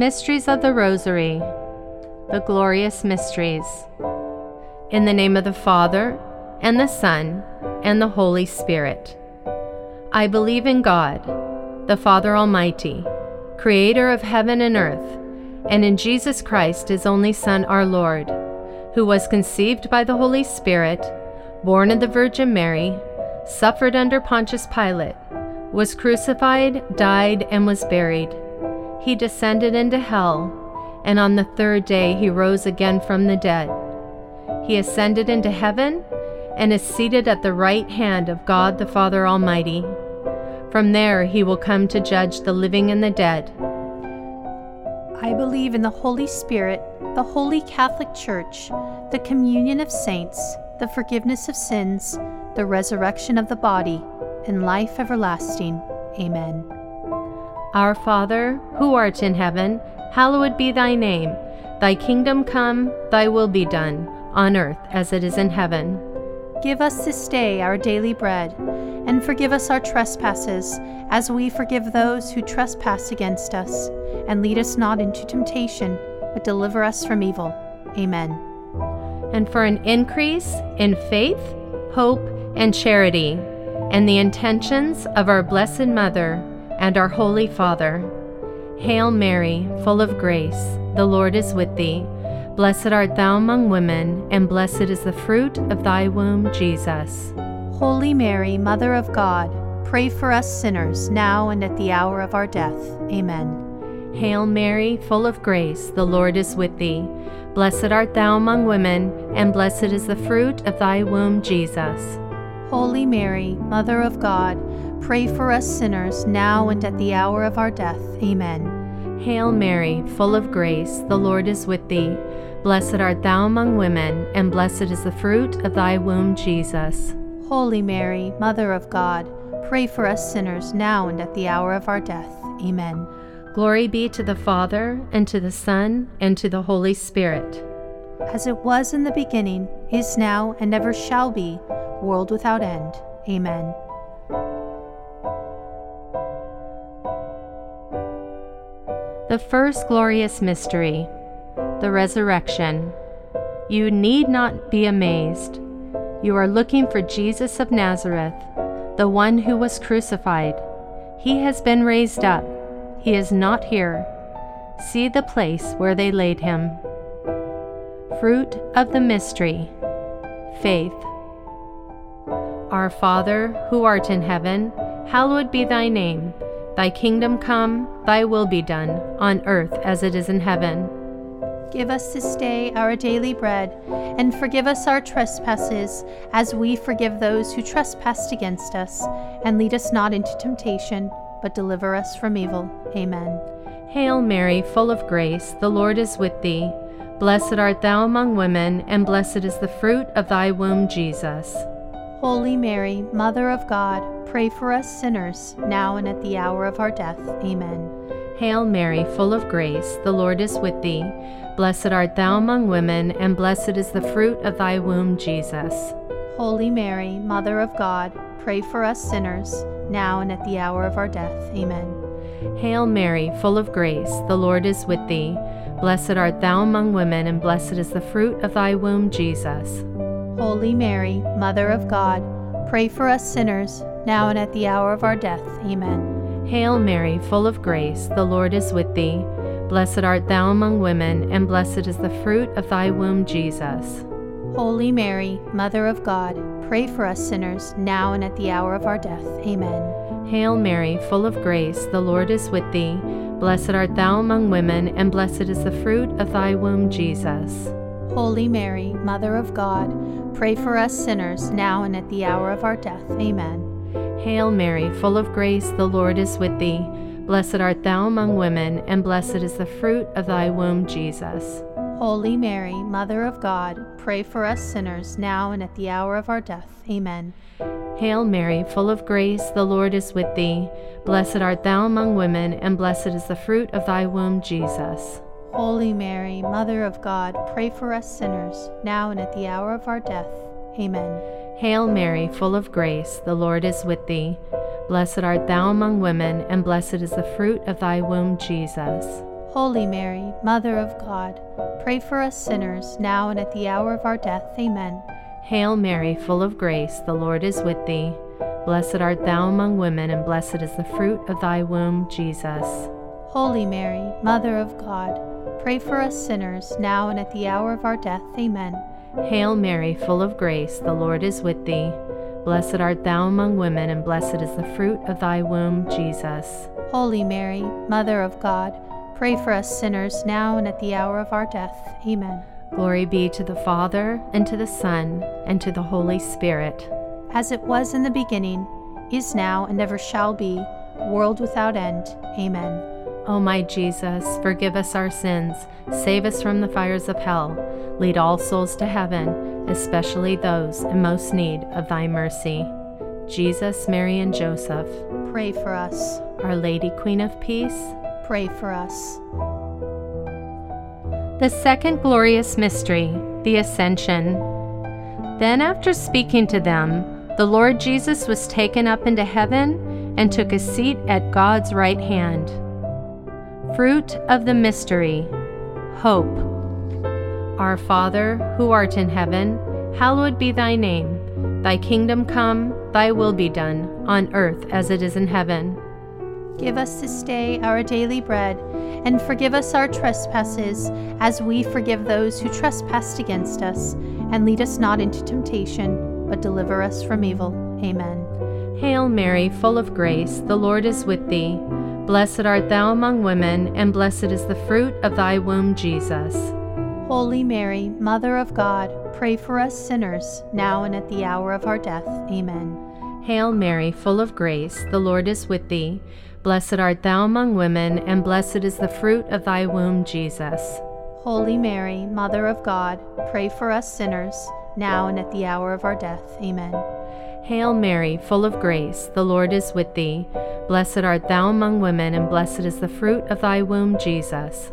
Mysteries of the Rosary, the glorious mysteries. In the name of the Father, and the Son, and the Holy Spirit. I believe in God, the Father Almighty, creator of heaven and earth, and in Jesus Christ, his only Son, our Lord, who was conceived by the Holy Spirit, born of the Virgin Mary, suffered under Pontius Pilate, was crucified, died, and was buried. He descended into hell, and on the third day he rose again from the dead. He ascended into heaven and is seated at the right hand of God the Father Almighty. From there he will come to judge the living and the dead. I believe in the Holy Spirit, the Holy Catholic Church, the communion of saints, the forgiveness of sins, the resurrection of the body, and life everlasting. Amen. Our Father, who art in heaven, hallowed be thy name. Thy kingdom come, thy will be done, on earth as it is in heaven. Give us this day our daily bread, and forgive us our trespasses, as we forgive those who trespass against us. And lead us not into temptation, but deliver us from evil. Amen. And for an increase in faith, hope, and charity, and the intentions of our Blessed Mother and our Holy Father. Hail Mary, full of grace, the Lord is with thee. Blessed art thou among women, and blessed is the fruit of thy womb, Jesus. Holy Mary, Mother of God, pray for us sinners, now and at the hour of our death. Amen. Hail Mary, full of grace, the Lord is with thee. Blessed art thou among women, and blessed is the fruit of thy womb, Jesus. Holy Mary, Mother of God, pray for us sinners, now and at the hour of our death. Amen. Hail Mary, full of grace, the Lord is with thee. Blessed art thou among women, and blessed is the fruit of thy womb, Jesus. Holy Mary, Mother of God, pray for us sinners, now and at the hour of our death. Amen. Glory be to the Father, and to the Son, and to the Holy Spirit. As it was in the beginning, is now, and ever shall be, world without end. Amen. The first glorious mystery, the resurrection. You need not be amazed. You are looking for Jesus of Nazareth, the one who was crucified. He has been raised up. He is not here. See the place where they laid him. Fruit of the mystery, faith. Our Father, who art in heaven, hallowed be thy name. Thy kingdom come, thy will be done, on earth as it is in heaven. Give us this day our daily bread, and forgive us our trespasses, as we forgive those who trespass against us. And lead us not into temptation, but deliver us from evil. Amen. Hail Mary, full of grace, the Lord is with thee. Blessed art thou among women, and blessed is the fruit of thy womb, Jesus. Holy Mary, Mother of God, pray for us sinners, now and at the hour of our death. Amen. Hail Mary, full of grace, the Lord is with thee. Blessed art thou among women, and blessed is the fruit of thy womb, Jesus. Holy Mary, Mother of God, pray for us sinners, now and at the hour of our death. Amen. Hail Mary, full of grace, the Lord is with thee. Blessed art thou among women, and blessed is the fruit of thy womb, Jesus. Holy Mary, Mother of God, pray for us sinners, now and at the hour of our death. Amen. Hail Mary, full of grace, the Lord is with thee. Blessed art thou among women, and blessed is the fruit of thy womb, Jesus. Holy Mary, Mother of God, pray for us sinners, now and at the hour of our death. Amen. Hail Mary, full of grace, the Lord is with thee. Blessed art thou among women, and blessed is the fruit of thy womb, Jesus. Holy Mary, Mother of God, pray for us sinners, now and at the hour of our death. Amen. Hail Mary, full of grace, the Lord is with thee. Blessed art thou among women, and blessed is the fruit of thy womb, Jesus. Holy Mary, Mother of God, pray for us sinners, now and at the hour of our death. Amen. Hail Mary, full of grace, the Lord is with thee. Blessed art thou among women, and blessed is the fruit of thy womb, Jesus. Holy Mary, Mother of God, pray for us sinners, now and at the hour of our death. Amen. Hail Mary, full of grace, the Lord is with thee. Blessed art thou among women, and blessed is the fruit of thy womb, Jesus. Holy Mary, Mother of God, pray for us sinners, now and at the hour of our death. Amen. Hail Mary, full of grace, the Lord is with thee. Blessed art thou among women, and blessed is the fruit of thy womb, Jesus. Holy Mary, Mother of God, pray for us sinners, now and at the hour of our death. Amen. Hail Mary, full of grace, the Lord is with thee. Blessed art thou among women, and blessed is the fruit of thy womb, Jesus. Holy Mary, Mother of God, pray for us sinners, now and at the hour of our death. Amen. Glory be to the Father, and to the Son, and to the Holy Spirit. As it was in the beginning, is now, and ever shall be, world without end. Amen. O my Jesus, forgive us our sins, save us from the fires of hell, lead all souls to heaven, especially those in most need of thy mercy. Jesus, Mary, and Joseph, Pray for us. Our Lady, Queen of Peace, Pray for us. The second glorious mystery, the Ascension. Then, after speaking to them, the Lord Jesus was taken up into heaven and took a seat at God's right hand. Fruit of the mystery, hope. Our Father, who art in heaven, hallowed be thy name. Thy kingdom come, thy will be done, on earth as it is in heaven. Give us this day our daily bread, and forgive us our trespasses, as we forgive those who trespass against us. And lead us not into temptation, but deliver us from evil. Amen. Hail Mary, full of grace, the Lord is with thee. Blessed art thou among women, and blessed is the fruit of thy womb, Jesus. Holy Mary, Mother of God, pray for us sinners, now and at the hour of our death. Amen. Hail Mary, full of grace, the Lord is with thee. Blessed art thou among women, and blessed is the fruit of thy womb, Jesus. Holy Mary, Mother of God, pray for us sinners, now and at the hour of our death. Amen. Hail Mary, full of grace, the Lord is with thee. Blessed art thou among women, and blessed is the fruit of thy womb, Jesus.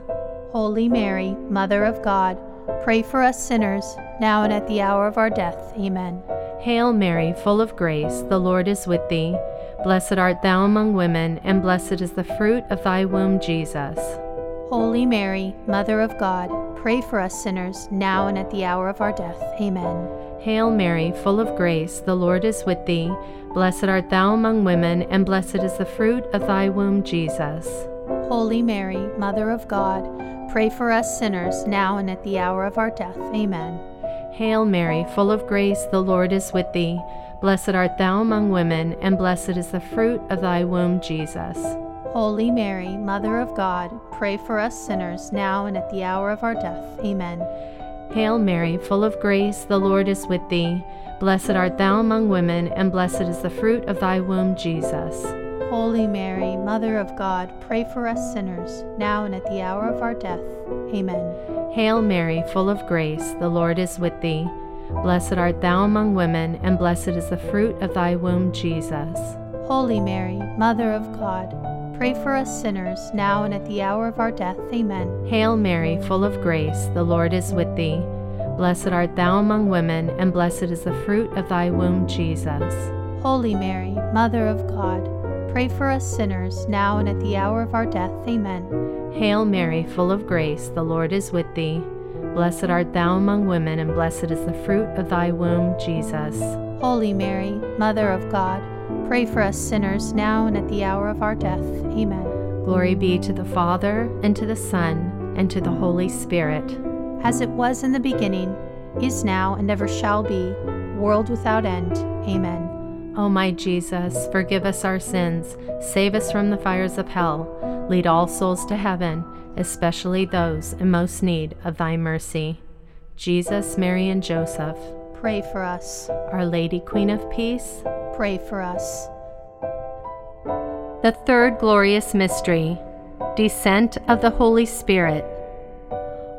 Holy Mary, Mother of God, pray for us sinners, now and at the hour of our death. Amen. Hail Mary, full of grace, the Lord is with thee. Blessed art thou among women, and blessed is the fruit of thy womb, Jesus. Holy Mary, Mother of God, pray for us sinners, now and at the hour of our death. Amen. Hail Mary, full of grace, the Lord is with thee. Blessed art thou among women, and blessed is the fruit of thy womb, Jesus. Holy Mary, Mother of God, pray for us sinners, now and at the hour of our death. Amen. Hail Mary, full of grace, the Lord is with thee. Blessed art thou among women, and blessed is the fruit of thy womb, Jesus. Holy Mary, Mother of God, pray for us sinners, now and at the hour of our death. Amen. Hail Mary, full of grace, the Lord is with thee. Blessed art thou among women, and blessed is the fruit of thy womb, Jesus. Holy Mary, Mother of God, pray for us sinners, now and at the hour of our death. Amen. Hail Mary, full of grace, the Lord is with thee. Blessed art thou among women, and blessed is the fruit of thy womb, Jesus. Holy Mary, Mother of God, pray for us sinners, now and at the hour of our death. Amen. Hail Mary, full of grace, the Lord is with thee. Blessed art thou among women, and blessed is the fruit of thy womb, Jesus. Holy Mary, Mother of God, pray for us sinners, now and at the hour of our death. Amen. Hail Mary, full of grace, the Lord is with thee. Blessed art thou among women, and blessed is the fruit of thy womb, Jesus. Holy Mary, Mother of God, pray for us sinners, now and at the hour of our death. Amen. Glory be to the Father, and to the Son, and to the Holy Spirit. As it was in the beginning, is now, and ever shall be, world without end. Amen. O my Jesus, forgive us our sins, save us from the fires of hell, lead all souls to heaven, especially those in most need of thy mercy. Jesus, Mary, and Joseph, Pray for us. Our Lady, Queen of Peace, Pray for us. The third glorious mystery, Descent of the Holy Spirit.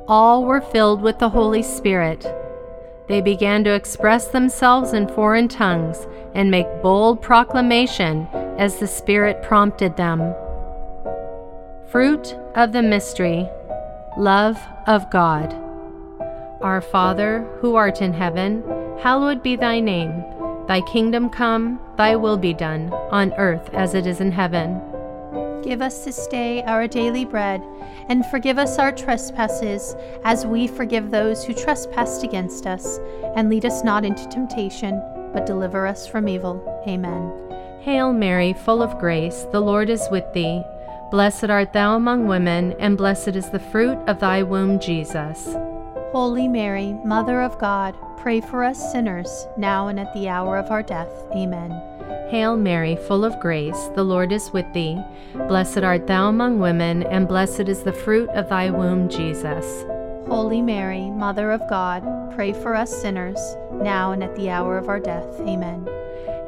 All were filled with the Holy Spirit. They began to express themselves in foreign tongues and make bold proclamation as the Spirit prompted them. Fruit of the mystery, love of God. Our Father, who art in heaven, hallowed be thy name. Thy kingdom come, thy will be done, on earth as it is in heaven. Give us this day our daily bread, and forgive us our trespasses, as we forgive those who trespass against us. And lead us not into temptation, but deliver us from evil. Amen. Hail Mary, full of grace, the Lord is with thee. Blessed art thou among women, and blessed is the fruit of thy womb, Jesus. Holy Mary, Mother of God, pray for us sinners, now and at the hour of our death. Amen. Hail Mary, full of grace, the Lord is with thee. Blessed art thou among women, and blessed is the fruit of thy womb, Jesus. Holy Mary, Mother of God, pray for us sinners, now and at the hour of our death. Amen.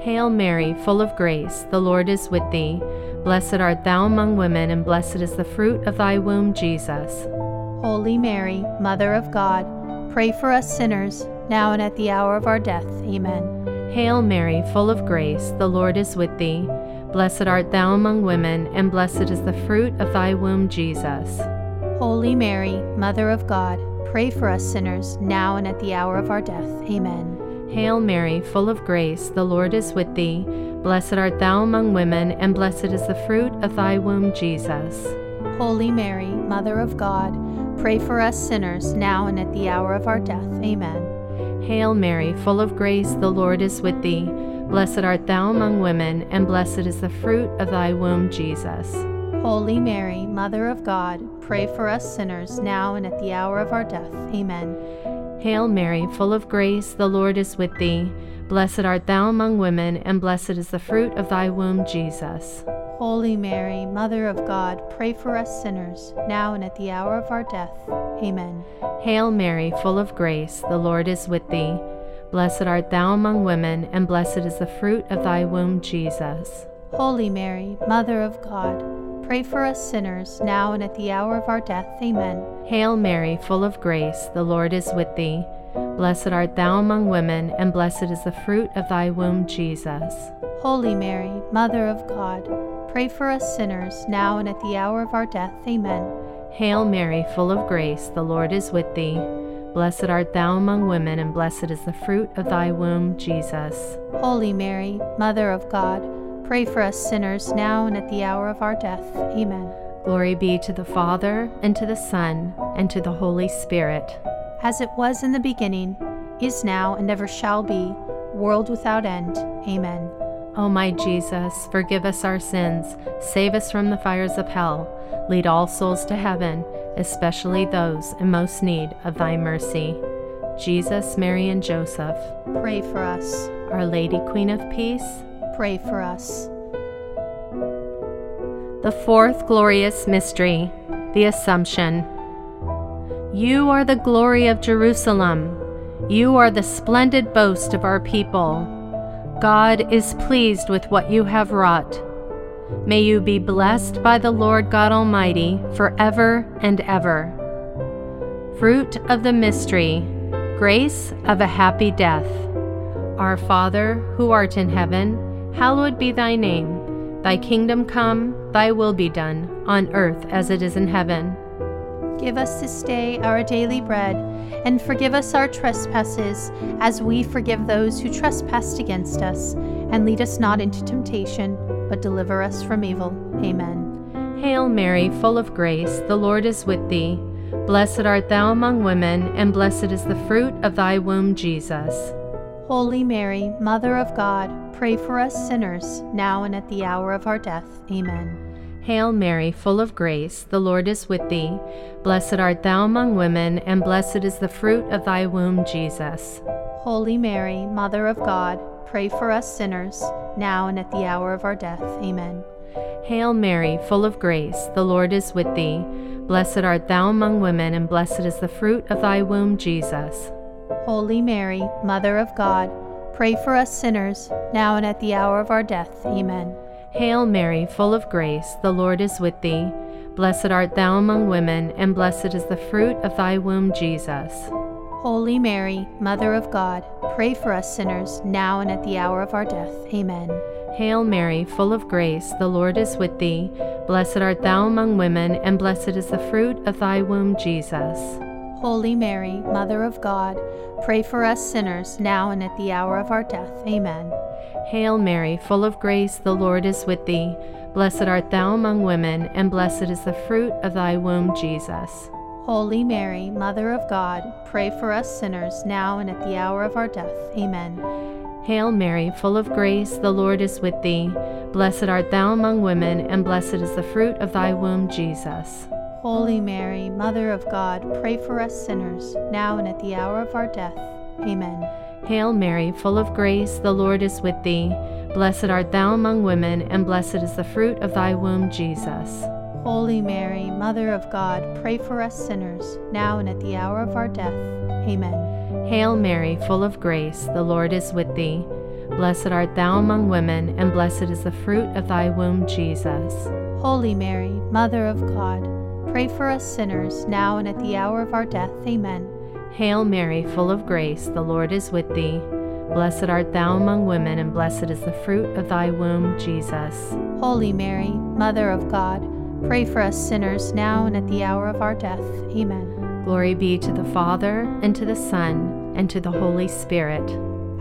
Hail Mary, full of grace, the Lord is with thee. Blessed art thou among women, and blessed is the fruit of thy womb, Jesus. Holy Mary, Mother of God, pray for us sinners, now and at the hour of our death. Amen. Hail Mary, full of grace, the Lord is with thee. Blessed art thou among women, and blessed is the fruit of thy womb, Jesus. Holy Mary, Mother of God, pray for us sinners, now and at the hour of our death. Amen. Hail Mary, full of grace, the Lord is with thee. Blessed art thou among women, and blessed is the fruit of thy womb, Jesus. Holy Mary, Mother of God, pray for us sinners, now and at the hour of our death. Amen. Hail Mary, full of grace, the Lord is with thee. Blessed art thou among women, and blessed is the fruit of thy womb, Jesus. Holy Mary, Mother of God, pray for us sinners, now and at the hour of our death. Amen. Hail Mary, full of grace, the Lord is with thee. Blessed art thou among women, and blessed is the fruit of thy womb, Jesus. Holy Mary, Mother of God, pray for us sinners, now and at the hour of our death. Amen. Hail Mary, full of grace, the Lord is with thee. Blessed art thou among women, and blessed is the fruit of thy womb, Jesus. Holy Mary, Mother of God, pray for us sinners, now and at the hour of our death. Amen. Hail Mary, full of grace, the Lord is with thee. Blessed art thou among women, and blessed is the fruit of thy womb, Jesus. Holy Mary, Mother of God, pray for us sinners, now and at the hour of our death. Amen. Hail Mary, full of grace, the Lord is with thee. Blessed art thou among women, and blessed is the fruit of thy womb, Jesus. Holy Mary, Mother of God, pray for us sinners, now and at the hour of our death. Amen. Glory be to the Father, and to the Son, and to the Holy Spirit. As it was in the beginning, is now, and ever shall be, world without end. Amen. O my Jesus, forgive us our sins, save us from the fires of hell, lead all souls to heaven, especially those in most need of thy mercy. Jesus, Mary, and Joseph, Pray for us. Our Lady, Queen of Peace, Pray for us. The fourth glorious mystery, the Assumption. You are the glory of Jerusalem. You are the splendid boast of our people. God is pleased with what you have wrought. May you be blessed by the Lord God Almighty forever and ever. Fruit of the mystery, grace of a happy death. Our Father, who art in heaven, hallowed be thy name. Thy kingdom come, thy will be done, on earth as it is in heaven. Give us this day our daily bread, and forgive us our trespasses, as we forgive those who trespass against us. And lead us not into temptation, but deliver us from evil. Amen. Hail Mary, full of grace, the Lord is with thee. Blessed art thou among women, and blessed is the fruit of thy womb, Jesus. Holy Mary, Mother of God, pray for us sinners, now and at the hour of our death. Amen. Hail Mary, full of grace, the Lord is with thee. Blessed art thou among women, and blessed is the fruit of thy womb, Jesus. Holy Mary, Mother of God, pray for us sinners, now and at the hour of our death. Amen. Hail Mary, full of grace, the Lord is with thee. Blessed art thou among women, and blessed is the fruit of thy womb, Jesus. Holy Mary, Mother of God, pray for us sinners, now and at the hour of our death. Amen. Hail Mary, full of grace, the Lord is with thee. Blessed art thou among women, and blessed is the fruit of thy womb, Jesus. Holy Mary, Mother of God, pray for us sinners, now and at the hour of our death. Amen. Hail Mary, full of grace, the Lord is with thee. Blessed art thou among women, and blessed is the fruit of thy womb, Jesus. Holy Mary, Mother of God, pray for us sinners, now and at the hour of our death. Amen. Hail Mary, full of grace, the Lord is with thee. Blessed art thou among women, and blessed is the fruit of thy womb, Jesus. Holy Mary, Mother of God, pray for us sinners, now and at the hour of our death. Amen. Hail Mary, full of grace, the Lord is with thee. Blessed art thou among women, and blessed is the fruit of thy womb, Jesus. Holy Mary, Mother of God, pray for us sinners, now and at the hour of our death. Amen. Hail Mary, full of grace, the Lord is with thee. Blessed art thou among women, and blessed is the fruit of thy womb, Jesus. Holy Mary, Mother of God, pray for us sinners, now and at the hour of our death. Amen. Hail Mary, full of grace, the Lord is with thee. Blessed art thou among women, and blessed is the fruit of thy womb, Jesus. Holy Mary, Mother of God, Pray for us sinners, now and at the hour of our death. Amen. Hail Mary, full of grace, the Lord is with thee. Blessed art thou among women, and blessed is the fruit of thy womb, Jesus. Holy Mary, Mother of God, pray for us sinners, now and at the hour of our death. Amen. Glory be to the Father, and to the Son, and to the Holy Spirit.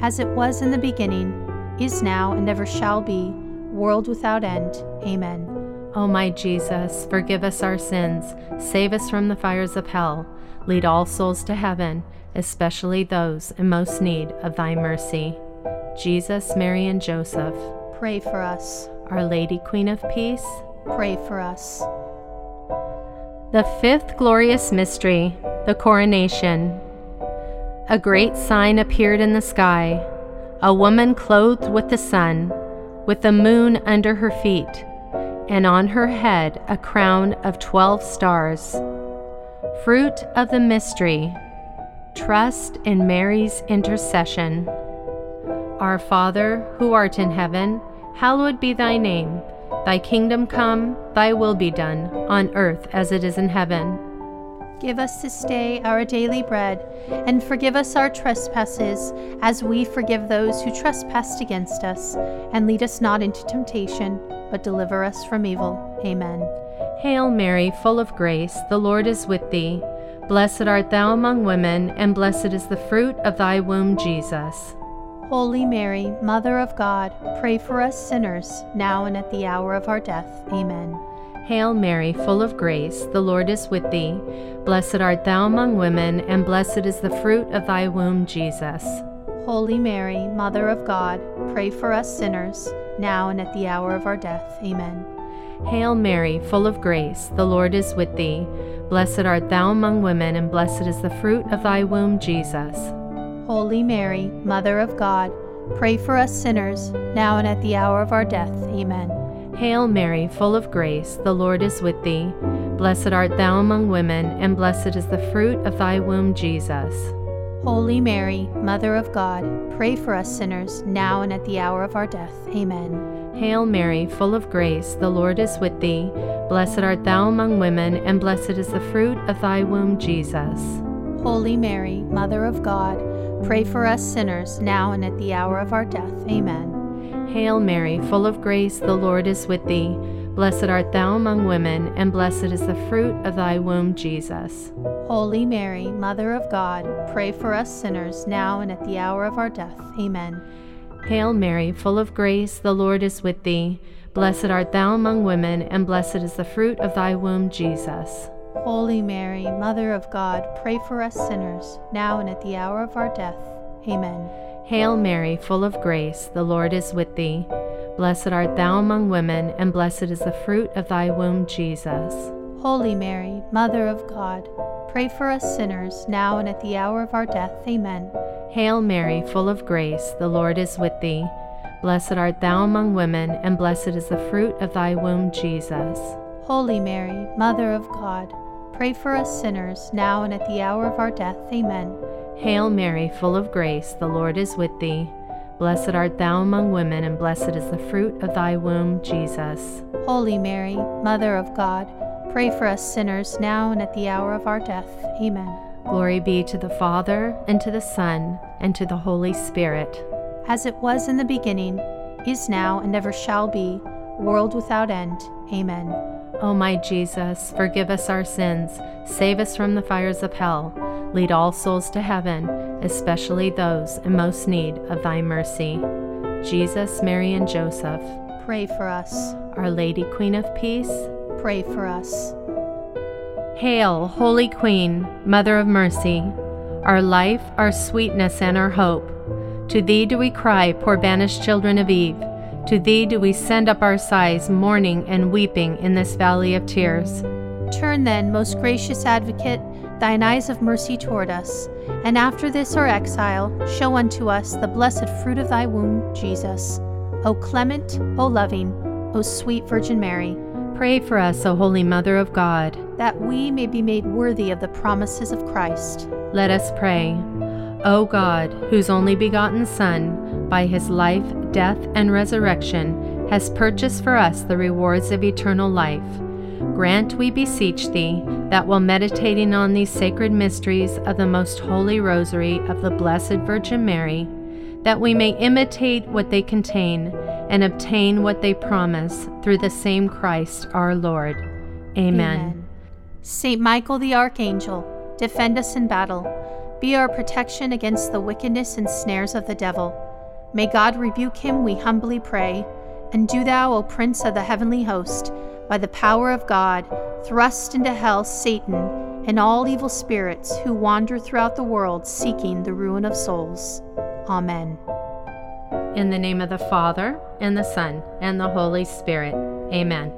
As it was in the beginning, is now, and ever shall be, world without end. Amen. O my Jesus, forgive us our sins, save us from the fires of hell, lead all souls to heaven, especially those in most need of thy mercy. Jesus, Mary, and Joseph, pray for us. Our Lady, Queen of Peace, pray for us. The fifth glorious mystery, the coronation. A great sign appeared in the sky a woman clothed with the sun, with the moon under her feet and on her head a crown of twelve stars. Fruit of the mystery, trust in Mary's intercession. Our Father, who art in heaven, hallowed be thy name. Thy kingdom come, thy will be done, on earth as it is in heaven. Give us this day our daily bread, and forgive us our trespasses, as we forgive those who trespass against us. And lead us not into temptation, but deliver us from evil. Amen. Hail Mary, full of grace, the Lord is with thee. Blessed art thou among women, and blessed is the fruit of thy womb, Jesus. Holy Mary, Mother of God, pray for us sinners, now and at the hour of our death. Amen. Hail Mary, full of grace, the Lord is with thee. Blessed art thou among women, and blessed is the fruit of thy womb, Jesus. Holy Mary, Mother of God, pray for us sinners, now and at the hour of our death. Amen. Hail Mary, full of grace, the Lord is with thee. Blessed art thou among women, and blessed is the fruit of thy womb, Jesus. Holy Mary, Mother of God, pray for us sinners, now and at the hour of our death. Amen. Hail Mary, full of grace, the Lord is with thee. Blessed art thou among women, and blessed is the fruit of thy womb, Jesus. Holy Mary, Mother of God, pray for us sinners, now and at the hour of our death. Amen. Hail Mary, full of grace, the Lord is with thee. Blessed art thou among women, and blessed is the fruit of thy womb, Jesus. Holy Mary, Mother of God, pray for us sinners, now and at the hour of our death. Amen. Hail Mary, full of grace, the Lord is with thee. Blessed art thou among women, and blessed is the fruit of thy womb, Jesus. Holy Mary, Mother of God, pray for us sinners, now and at the hour of our death. Amen. Hail Mary, full of grace, the Lord is with thee. Blessed art thou among women, and blessed is the fruit of thy womb, Jesus. Holy Mary, Mother of God, pray for us sinners, now and at the hour of our death. Amen. Hail Mary, full of grace, the Lord is with thee. Blessed art thou among women, and blessed is the fruit of thy womb, Jesus. Holy Mary, Mother of God, pray for us sinners, now and at the hour of our death. Amen. Hail Mary, full of grace, the Lord is with thee. Blessed art thou among women, and blessed is the fruit of thy womb, Jesus. Holy Mary, Mother of God, pray for us sinners, now and at the hour of our death. Amen. Hail Mary, full of grace, the Lord is with thee. Blessed art thou among women, and blessed is the fruit of thy womb, Jesus. Holy Mary, Mother of God, pray for us sinners now and at the hour of our death. Amen. Glory be to the Father, and to the Son, and to the Holy Spirit. As it was in the beginning, is now, and ever shall be, world without end. Amen. O my Jesus, forgive us our sins, save us from the fires of hell Lead all souls to heaven, especially those in most need of thy mercy. Jesus, Mary, and Joseph, Pray for us. Our Lady, Queen of Peace, Pray for us. Hail, Holy Queen, Mother of Mercy, our life, our sweetness, and our hope. To thee do we cry, poor banished children of Eve. To thee do we send up our sighs, mourning and weeping in this valley of tears. Turn then, most gracious advocate, thine eyes of mercy toward us, and after this our exile, show unto us the blessed fruit of thy womb, Jesus. O clement, O loving, O sweet Virgin Mary, Pray for us, O Holy Mother of God. that we may be made worthy of the promises of Christ. Let us pray. O God, whose only begotten Son, by his life, death, and resurrection, has purchased for us the rewards of eternal life, grant, we beseech thee, that while meditating on these sacred mysteries of the most holy rosary of the Blessed Virgin Mary, that we may imitate what they contain and obtain what they promise through the same Christ our Lord. Amen. Saint Michael the Archangel, defend us in battle. Be our protection against the wickedness and snares of the devil. May God rebuke him, we humbly pray. And do thou, O Prince of the heavenly host, by the power of God, thrust into hell Satan and all evil spirits who wander throughout the world seeking the ruin of souls. Amen. In the name of the Father, and the Son, and the Holy Spirit. Amen.